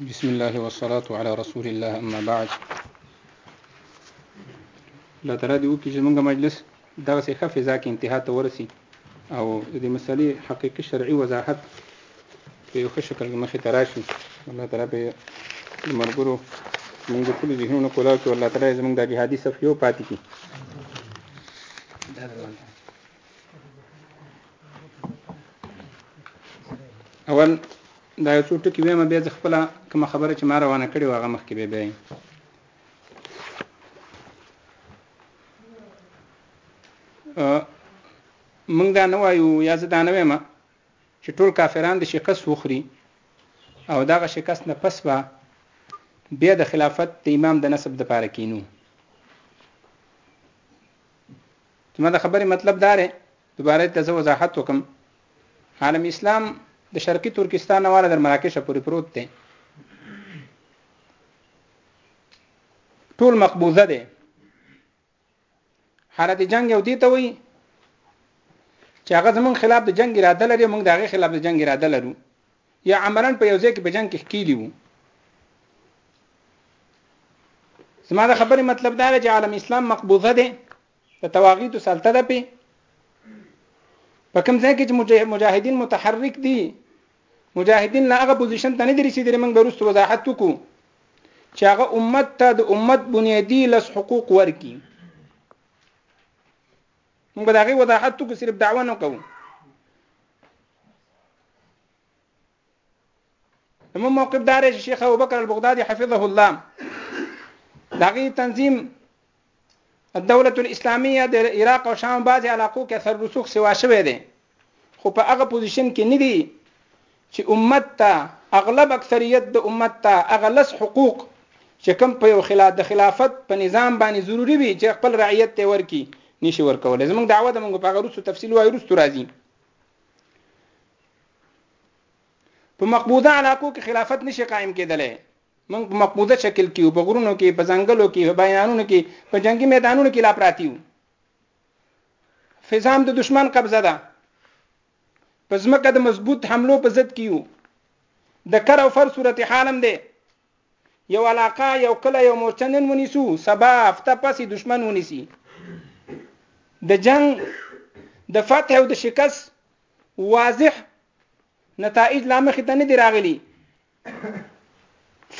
بسم الله والصلاة على رسول الله أما بعد الله تعالی دې وکړي چې موږ مجلس دغه څه فضا کې انتها ته ورسي او د مسلې حقيقي شرعي وضاحت په یو ښه شکل مخې ته راشي الله تعالی به د مرګرو موږ د ټولو ذهنونو کولاو کې الله تعالی زموږ د جهادي صف یو پاتې کړي اول دا یو څو ټکي وایم بیا زه خپله کومه خبره چې ما روانه کړې وه هغه مخکې بیا بیایم موږ دا نه وایو یا زه دا نه وایم چې ټول کافران د شکست وخوري او دغه شکست نه پس به بیا د خلافت د امام د نسب د پاره کینو زما د خبرې مطلب دا دی دوباره ته زه وضاحت وکم عالم اسلام د شرقي ترکستان نه والا در مراکش پورې پروت دی ټول مقبوضه دی حالت جنگ یو دی ته وایي چې هغه زمون خلاف د جنگ اراده لري موږ د هغه خلاف د جنگ اراده لرو یا عملاً په یو ځای کې په جنګ کې ښکیلي وو زما د خبرې مطلب دا دی چې عالم اسلام مقبوضه دی د تواغیت سلطه ده په په کوم ځای کې چې مجاهدین متحرک دي مجاهدین لا هغه پوزیشن ته نه دي رسیدلي موږ به وروسته وضاحت وکړو چې هغه امت ته د امت بنیادی لس حقوق ورکي موږ به د هغې وضاحت وکړو صرف دعوه نه کوو زموږ موقف دا دی چې شیخ ابوبکر البغدادي حفظه الله د هغې تنظیم الدولة الاسلامیه د عراق او شام بعضې علاقو کې اثر رسوخ سوا شوی دی خو په هغه پوزیشن کې نه دي چې امت ته اغلب اکثریت د امت ته هغه لس حقوق چې کوم په یو خلاف د خلافت په نظام باندې ضروری وي چې خپل رعیت ته ورکی نشي ورکول زموږ دعوه د موږ په غروسو تفصیل وایو رستو راځي په مقبوضه علاقو کې خلافت نشي قائم کېدلی موږ په مقبوضه شکل کې په غرونو کې په ځنګلو کې په بیانونو کې په جنگي میدانونو کې لا پراتی یو فزام د دشمن قبضه ده په ځمکه د مضبوط حملو په ضد کیو د کر او فر صورت حالم دی یو علاقه یو کله یو مورچه نن ونیسو سبا هفته پسې دشمن ونیسي د جنگ د فتح او د شکست واضح نتایج لا مخې ته نه دی راغلي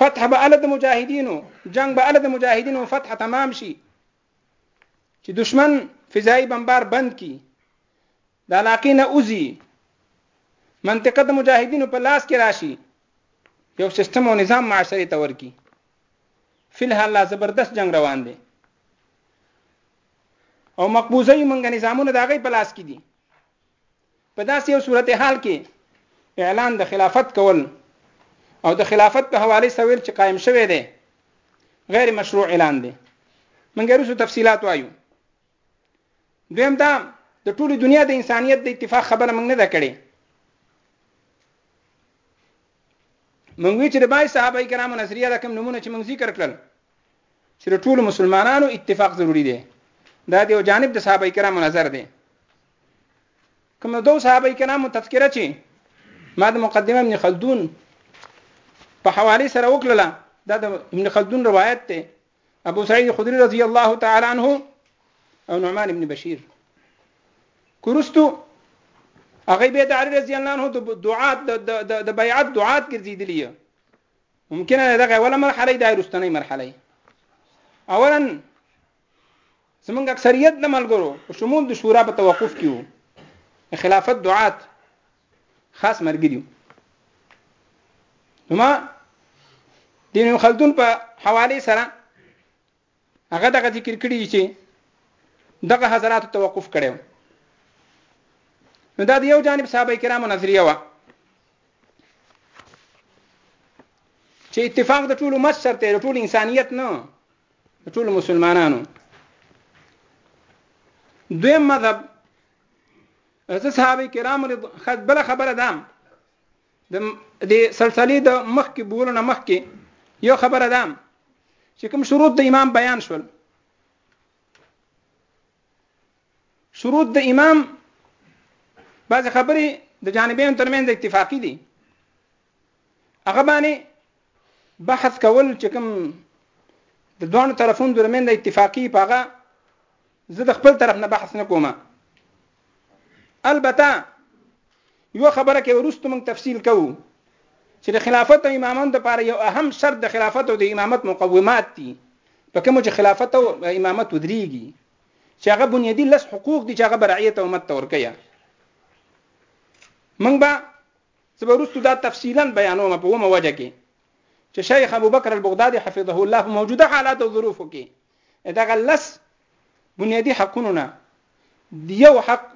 فتح به ال د مجاهدینو جنگ به ال د مجاهدینو فتح تمام شي چې دشمن فضایي بمبار بند کی د علاقې نه اوزي منطقه د مجاهدینو په لاس کې راشي یو سیستم او نظام معاشري ته ورکی فی الحال لا زبردست جنگ روان دی او مقبوضه یې منګه نظامونه د هغې په لاس کې دي په داسې یو صورت حال کې اعلان د خلافت کول او د خلافت په حواله سویل چې قائم شوه دی غیر مشروع اعلان دی منګه روسو تفصيلات وایو دویم دا د ټولې دنیا د انسانیت د اتفاق خبره موږ نه ده کړې موږ وی چې د بای صحابه کرامو نظریه د کوم نمونه چې موږ ذکر کړل چې د ټولو مسلمانانو اتفاق ضروری دی دا د یو جانب د صحابه کرامو نظر دی کوم دو صحابه کرامو تذکره چې ما د مقدمه ابن خلدون په حواله سره وکړه دا د ابن خلدون روایت ته ابو سعید خدری رضی الله تعالی عنہ او نعمان ابن بشیر کورستو هغه به د علی رضی الله عنه د دعات د بیعت دعات ګرځیدلی ممکنه دغه اوله مرحله د ایرستنې مرحله اولا زمونږ اکثریت د ملګرو په شمول د شورا په توقف کې وو د خلافت دعات خاص مرګري نو ما د ابن خلدون په حواله سره هغه دغه ذکر کړی چې دغه حضرات توقف کړو نو دا د یو جانب صحابه کرامو نظریه و چې اتفاق د ټولو مشر ته د ټول انسانیت نه ټول مسلمانانو دویم مذهب زه صحابه کرام خد بل خبره ده د دې سلسله د مخ کې بولنه مخ کې یو خبره ده چې کوم شروط د امام بیان شول شروط د امام بعض خبرې د جانبین ترمنځ اتفاقی دي هغه باندې بحث کول چې کوم د دوه طرفونو ترمن د اتفاقی پاغه زه د خپل طرف نه بحث نه کوم البته یو خبره کې ورستو موږ تفصیل کوو چې د خلافت او امامت لپاره یو اهم شرط د خلافت او د امامت مقومات دي په کوم چې خلافت او امامت ودرېږي چې هغه بنیادی لس حقوق دي چې هغه برعیت او امت تورکیا موږ به زه به وروسته دا تفصیلا بیانوم په اومه وجه کې چې شیخ ابوبکر البغدادي حفظه الله په موجوده حالات او ظروفو کې دغه لس بنیادي حقونو نه یو حق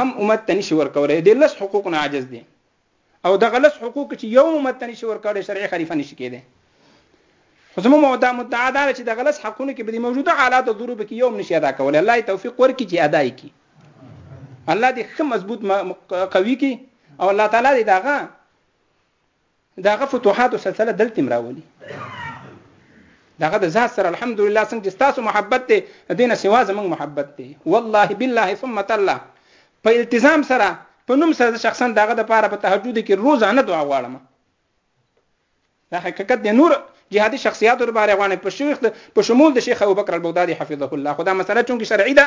هم امت ته نشي ورکولی د لس حقوق نه عاجز دي او دغه لس حقوق چې یو امت ته نشي ورکولی شرعي خلیفه نشي کېدی خو زموږ مودا مدعا دا چې دغه لس حقونو کې به د موجوده حالاتو ضروب کې یو هم نشي ادا کولی الله یې توفیق ورکړي چې ادا یې کړي الله دې ښه مضبوط قوي کی او الله تعالی دې داغه داغه فتوحات او سلسله دلته مراولي داغه د ذات سره الحمدلله څنګه چې تاسو محبت دې دینه سوا زمنګ محبت دې والله بالله ثم تعالی په التزام سره په نوم سره شخصا داغه د پاره په تهجد کې روزانه دعا غواړم دا حقیقت دی نور جهادي شخصیات ور باندې غوانه په شیخ په شمول د شیخ ابوبکر البغدادي حفظه الله خدا مسله چونکی شرعي ده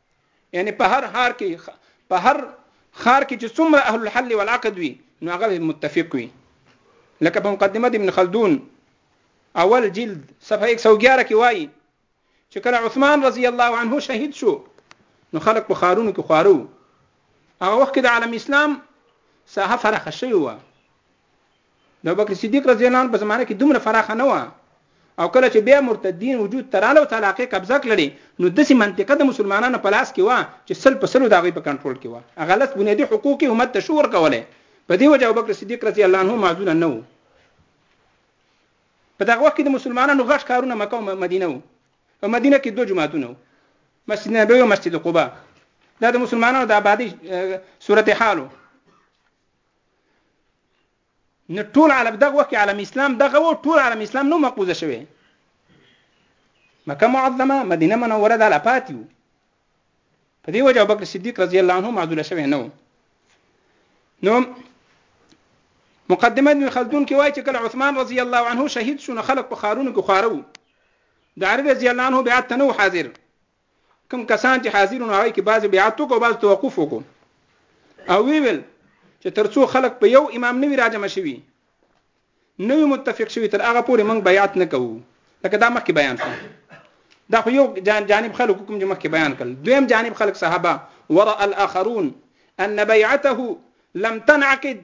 یعنی په هر هار کې په هر خار کې چې څومره اهل الحل والعقد وي نو هغه متفق وي لکه په مقدمه د ابن خلدون اول جلد صفحه 111 کې وایي چې کله عثمان رضی الله عنه شهید شو نو خلک په خارونو کې خوارو هغه وخت کې د عالم اسلام ساحه فرخه شوی و د ابوبکر صدیق رضی الله عنه په زمانه کې دومره فراخه نه وه او کله چې بیا مرتدین وجود ته راله او طلاقې قبضه کړلې نو داسې منطقه د مسلمانانو په لاس کې وه چې سل په سلو د هغوی په کنټرول کې وه هغه لس بنیادي حقوق یې امت ته شو ورکولی په دې وجه ابوبکر صدیق رضی الله عنه معذوره نه و په دغه وخت کې د مسلمانانو غټ کارونه مکه او مدینه وو په مدینه کې دوه جماعتونه وو مسجد نبوي او مسجد قباء دا د مسلمانانو د آبادی صورت حالو نو ټول عالم دغه وخت عالم اسلام دغه و ټول عالم اسلام نو مقبوضه شوی مکه معظمه مدینه منوره د لا پاتې وو په دې وجه ابوبکر صدیق رضی الله عنه معذور شوی نه و نو مقدمه ابن خلدون کې وایي چې کله عثمان رضی الله عنه شهید شو نو خلک په خارونو کې خواره وو د علی رضی الله عنه بیعت ته نه حاضر کوم کسان چې حاضر نو هغه کې بعضی بیعت وکړو بعض توقف وکړو او وی ویل چې ترڅو خلک په یو امام نوی راجم شوي نوی متفق شوي تر هغه پورې موږ بیعت نه کوو لکه دا مخکې بیان شو دا خو یو جانب خلک کوم چې مخکې بیان کړل دویم جانب خلک صحابه ورأ الاخرون ان بیعته لم تنعقد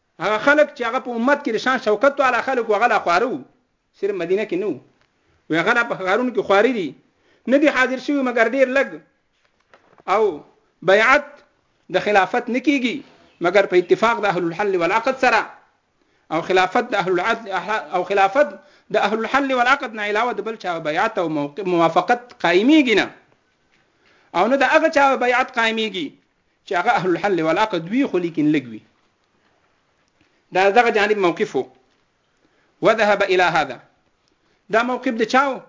هغه خلک چې هغه په امت کې د شان شوکت والا خلک وو هغه لا خواره وو صرف مدینه کې نه وو وی هغه لا په ښارونو کې خواره دي نه دي حاضر شوي مګر ډېر لږ او بیعت د خلافت نه کیږي مګر په اتفاق د اهل الحل والعقد سره او خلافت د اهل العدل او خلافت د اهل الحل والعقد نه علاوه د بل چا بیعت او موافقت قائميږي نه او نه د هغه چا بیعت قائميږي چې هغه اهل الحل والعقد وی خو لیکن لګوي دا دغه جانب موقفه وذهب الى هذا دا موقف د چاو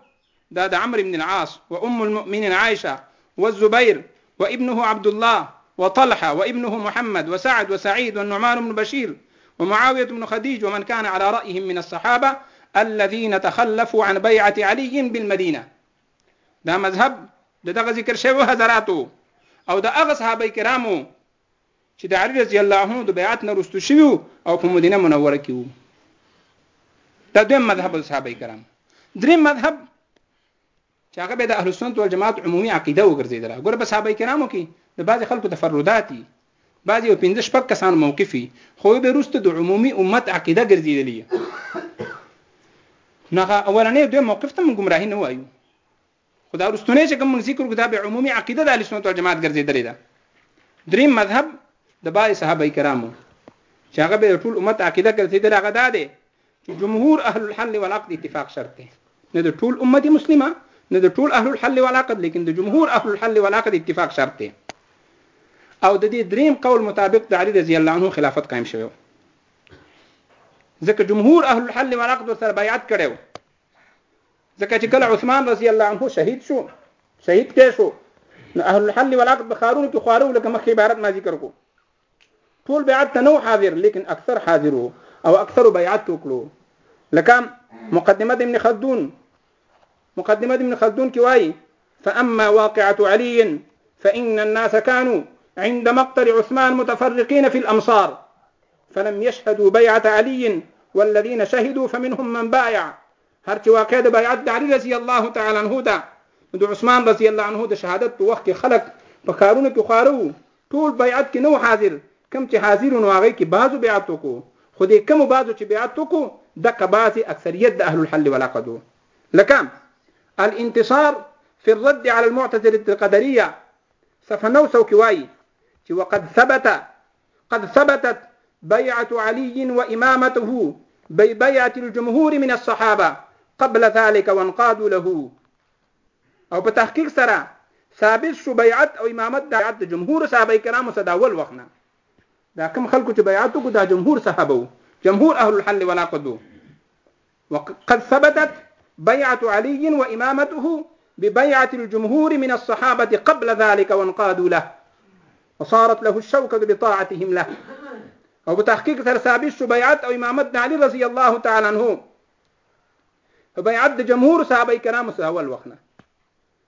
دا د عمرو بن العاص وام المؤمنين عائشه والزبير وابنه عبد الله وطلحة وابنه محمد وسعد وسعيد والنعمان بن بشير ومعاوية بن خديج ومن كان على رأيهم من الصحابة الذين تخلفوا عن بيعة علي بالمدينة دا مذهب د دغه ذکر شوی حضراتو او د هغه صحابه کرامو چې د علی رضی الله عنه د بیعت نه رسټو شوی او په مدینه منوره کې وو دا دویم مذهب د صحابه کرام دریم مذهب چې هغه به د اهل سنت والجماعت عمومي عقیده وګرځیدله ګوره په صحابه کرامو کې د بعض خلکو تفرداتي بعضې یو پنځه شپږ کسان موقف وي خو به وروسته د عمومي امت عقیده ګرځېدلې وي نو هغه اولنی دویم موقف ته موږ ګمراهي نه وایو خو دا وروستنی چې کوم موږ ذکر کړو دا به عمومي عقیده د اهلسنت والجماعت ګرځېدلې ده دریم مذهب د بعضې صحابه کرامو چې هغه به ټول امت عقیده ګرځېدلې هغه دا دی چې جمهور اهل الحل والعقد اتفاق شرط دی نه د ټول امت مسلمه نه د ټول اهل الحل والعقد لیکن د جمهور اهل الحل والعقد اتفاق شرط دی او د دې دریم قول مطابق د علي رضی الله عنه خلافت قائم شوی ځکه جمهور اهل الحل والعقد سره بیعت کړو ځکه چې کله عثمان رضی الله عنه شهید شو شهید کې شو نو اهل الحل والعقد بخارون کې خوارو لکه مخکې عبارت ما ذکر کو ټول بیعت نه حاضر لیکن اکثر حاضر او اکثر بیعت وکړو لکه مقدمه ابن خلدون مقدمه ابن خلدون کې فاما واقعه علي فان الناس كانوا عند مقتل عثمان متفرقين في الأمصار فلم يشهدوا بيعة علي والذين شهدوا فمنهم من بايع هر چې واقع د بیعت د علی رضی الله تعالی عنه ده نو د عثمان رضی الله عنه د شهادت په وخت کې خلک په کارونو کې خواره وو ټول بیعت کې نو حاضر کم چې حاضر نو هغه کې بعضو بیعت وکړو خو دې کم بعضو چې بیعت وکړو د قباضي اکثریت د اهل الحل والعقد لکه الانتصار في الرد على المعتزلة القدرية صفحه 900 کې وایي چې وقد ثبت قد ثبتت بيعة علي وامامته ببيعة الجمهور من الصحابه قبل ذلك وانقادوا له او په تحقیق سره ثابت شو بیعت او امامت د بیعت جمهور صحابه کرامو سره دا اول وخت نه دا کوم خلکو چې بیعت وکړو دا جمهور صحابه وو جمهور اهل الحل والعقد وو وقد ثبتت بيعة علي وإمامته ببيعة الجمهور من الصحابة قبل ذلك وانقادوا له وصارت له الشوكة بطاعتهم له وبتحقيق ترسابيش بيعت أو إمامتنا علي رضي الله تعالى عنه فبيعت جمهور صحابة کرام سره اول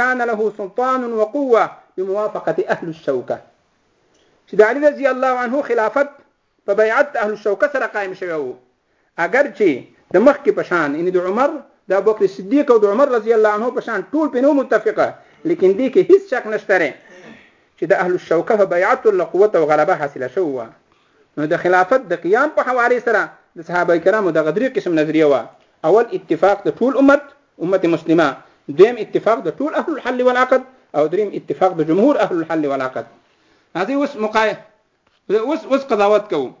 کان له سلطان وقوه بموافقة اهل الشوکه چې د علي رضی الله عنه خلافت په بیعت اهل الشوکه سره قائم شوی وو اگر چې د مخکې په شان یعنی د عمر د ابوبکر صدیق او د عمر رضی الله عنه په شان ټول په نو متفقه لیکن دې کې هیڅ شک نشته چې د اهل الشوکه په بیعت له قوت او غلبه حاصله شوه نو د خلافت د قیام په حوالې سره د صحابه کرامو دغه درې قسم نظریه وه، اول اتفاق د ټول امت، امت مسلمه، دویم اتفاق د ټول اهل الحل والعقد او دریم اتفاق د جمهور اهل الحل والعقد. هذه اوس مقای اوس اوس قضاوت کوو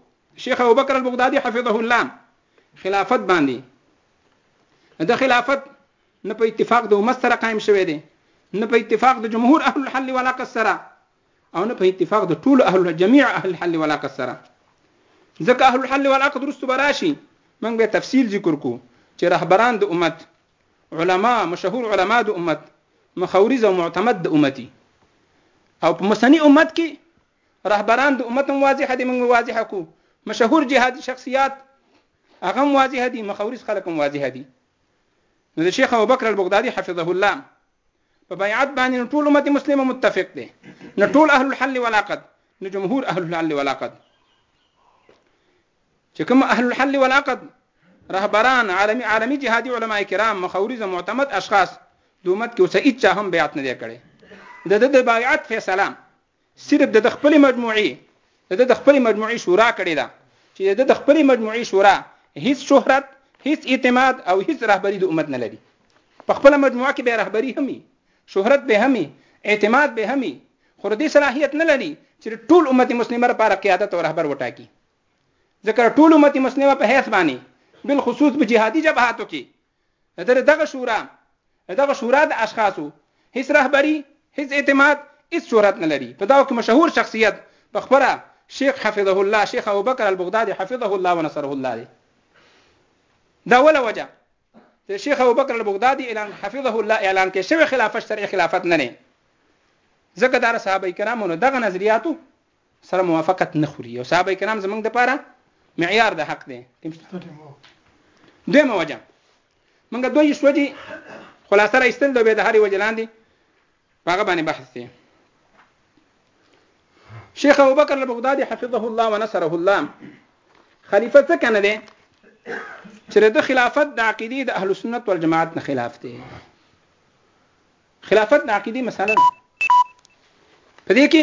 شیخ ابوبکر البغدادي حفظه الله خلافت باندې د خلافت نه په اتفاق د امت سره قائم شوی دی نه په اتفاق د جمهور اهل الحل والعقد سره او نه په اتفاق د ټولو اهل جميع اهل الحل والعقد سره ځکه اهل الحل والعقد رستو براشي موږ به تفصیل ذکر کو چې رهبران د امت علما مشهور علما د امت مخورز او معتمد د امتي او په مسنی امت کې رهبران د امت هم واضح دي موږ واضح کو مشهور جهادي شخصیات هغه هم واضح دي مخورز خلک هم واضح دي نو د شیخ ابوبکر البغدادي حفظه الله په بیعت باندې نو ټول امت مسلمه متفق دی نو ټول اهل الحل والعقد نو جمهور اهل الحل والعقد چې کوم اهل الحل والعقد رهبران عالمي عالمي جهادي علما کرام مخاورزه معتمد اشخاص د امت کې اوسه هیڅ هم بیعت نه دی کړی د د بیعت فیصله صرف د ده خپلې مجموعې د ده د خپلې مجموعې شورا کړې ده چې د ده د خپلې مجموعې شورا هیڅ شهرت هیڅ اعتماد او هیڅ رهبري د امت نه لري په خپله مجموعه کې به رهبري هم شهرت به هم اعتماد به هم خو د دې صلاحیت نه لري چې ټول امت مسلمه لپاره قیادت او رهبر وټاکي ځکه ټول امت مسلمه په حیث باندې بالخصوص په جهادي جبهاتو کې اتر دغه شورا دغه شورا د اشخاصو هیڅ رهبري هیڅ اعتماد هیڅ شهرت نه لري په دغه کې مشهور شخصیت په خبره شیخ حفظه الله شیخ ابوبکر البغدادي حفظه الله ونصره الله دی دا ولا وجه چې شیخ ابوبکر البغدادي اعلان حفظه الله اعلان کې شوی خلافت شرعي خلافت نه نه ځکه دا صحابه کرامو دغه نظریاتو سره موافقت نه خوري او صحابه کرام زمونږ د پاره معیار د حق دی دویمه وجه مونږ دوی سوجي خلاصه را ایستل دوی د هرې وجه لاندې په هغه باندې بحث دی شیخ ابو بکر البغدادي حفظه الله ونصره الله خلیفه څه کنه دی چې د خلافت د عقیدې د اهل سنت والجماعت نه خلاف دی خلافت د عقیدې مسله په دې کې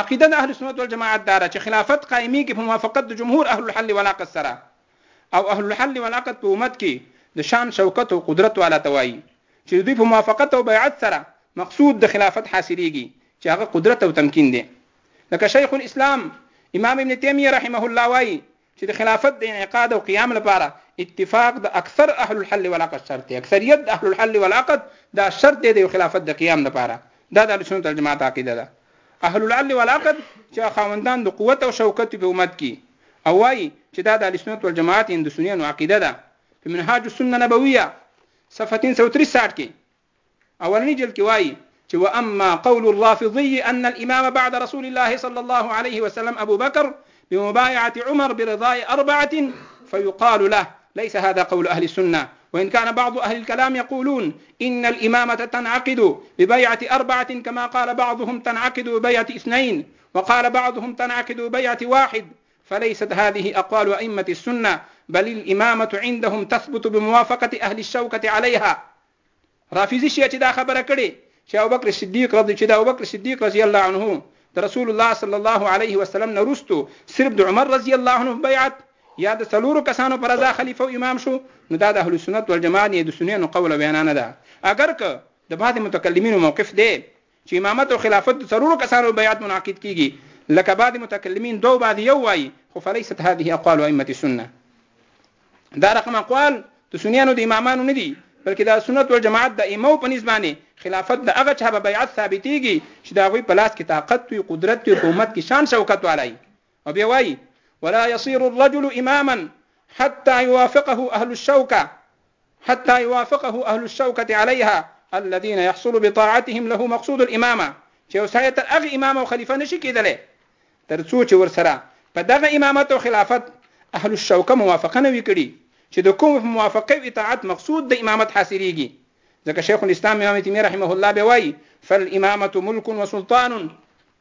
عقیده د اهل سنت والجماعت داره چې خلافت قائمیږي په موافقت د جمهور اهل الحل والعقد سره او اهل الحل والعقد په امت کې د شان شوکت او قدرت والا ته وایي چې د دوی په موافقت او بیعت سره مقصود د خلافت حاصلیږي چې هغه قدرت او تمکین دی لکه شیخ الاسلام امام ابن تیمیه رحمه الله وایي چې د خلافت د انعقاد او قیام لپاره اتفاق د اکثر اهل الحل والعقد شرط دی اکثریت د اهل الحل والعقد دا شرط دی د خلافت د قیام لپاره دا د سنت الجماعت عقیده ده اهل العل والعقد چې خاوندان د قوت او شوکت په امت کې او وايي چې دا د سنت والجماعت د سنیانو عقیده ده په منهاج السنه نبویه صفحه 363 کې اولنی جلد کې وايي چې واما قول الرافضي ان الامام بعد رسول الله صلى الله عليه وسلم ابو بكر بمبايعه عمر برضاء اربعه فيقال له ليس هذا قول اهل السنه وإن كان بعض أهل الكلام يقولون إن الإمامة تنعقد ببيعة أربعة كما قال بعضهم تنعقد ببيعة اثنين وقال بعضهم تنعقد ببيعة واحد فليست هذه أقوال أئمة السنة بل الإمامة عندهم تثبت بموافقة أهل الشوكة عليها رافضي شیعه چې دا خبره کړې چې ابوبکر صدیق رضی چې د ابوبکر صدیق رضی الله عنه د رسول الله صلی الله علیه وسلم نه وروسته صرف د عمر رضی الله عنه بیعت یا د څلورو کسانو پر رضا خلیفه او امام شو نو دا د اهل سنت والجماعت نه د سنیانو قول وینا نه ده اگر که د بعض متکلمینو موقف دی چې امامت او خلافت د څلورو کسانو په بیعت منعقد کیږي لکه بعضې متکلمین دوه او بعضې یو وایي خو فلیست هذه اقوال ائمة السنة دا رقم اقوال د سنیانو د امامانو نه دي بلکې د سنت والجماعت د ائمو په نسبت باندې خلافت د هغه چا په بیعت ثابتېږي چې د هغوی په لاس کې طاقت وي قدرت وي په امت کې شان شوکت والی او بیا وایي ولا يصير الرجل اماما حتى يوافقه اهل الشوكه حتى يوافقه اهل الشوكه عليها الذين يحصل بطاعتهم له مقصود الامامه چې یو سړی تر هغه امام او خلیفه نشي کېدلی تر څو چې ورسره په دغه امامت او خلافت اهل الشوکه موافقه نه وي کړي چې د کوم په موافقه او اطاعت مقصود د امامت حاصلېږي ځکه شیخ الاسلام امام تیمیه رحمه الله به وایي فالامامة ملک وسلطان